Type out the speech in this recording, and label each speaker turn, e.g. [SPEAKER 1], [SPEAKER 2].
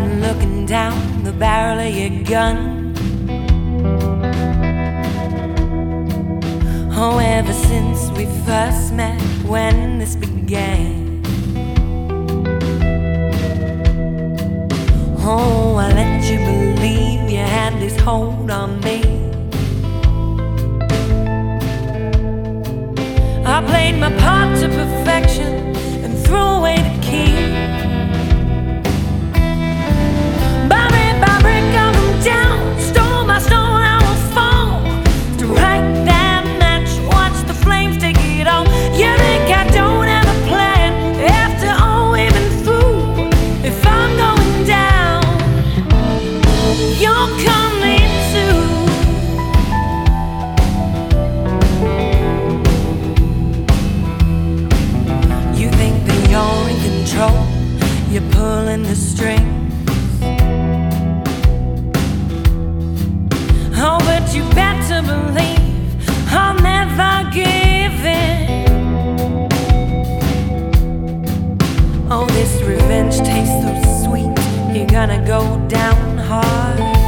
[SPEAKER 1] looking down the barrel of your gun. Oh, ever since we first met, when this began. Oh, I let you believe you had this hold on me. I played my part to perfection you're pulling the strings. Oh, but you better believe I'll never give in. Oh, this revenge tastes so sweet, you're gonna go down hard.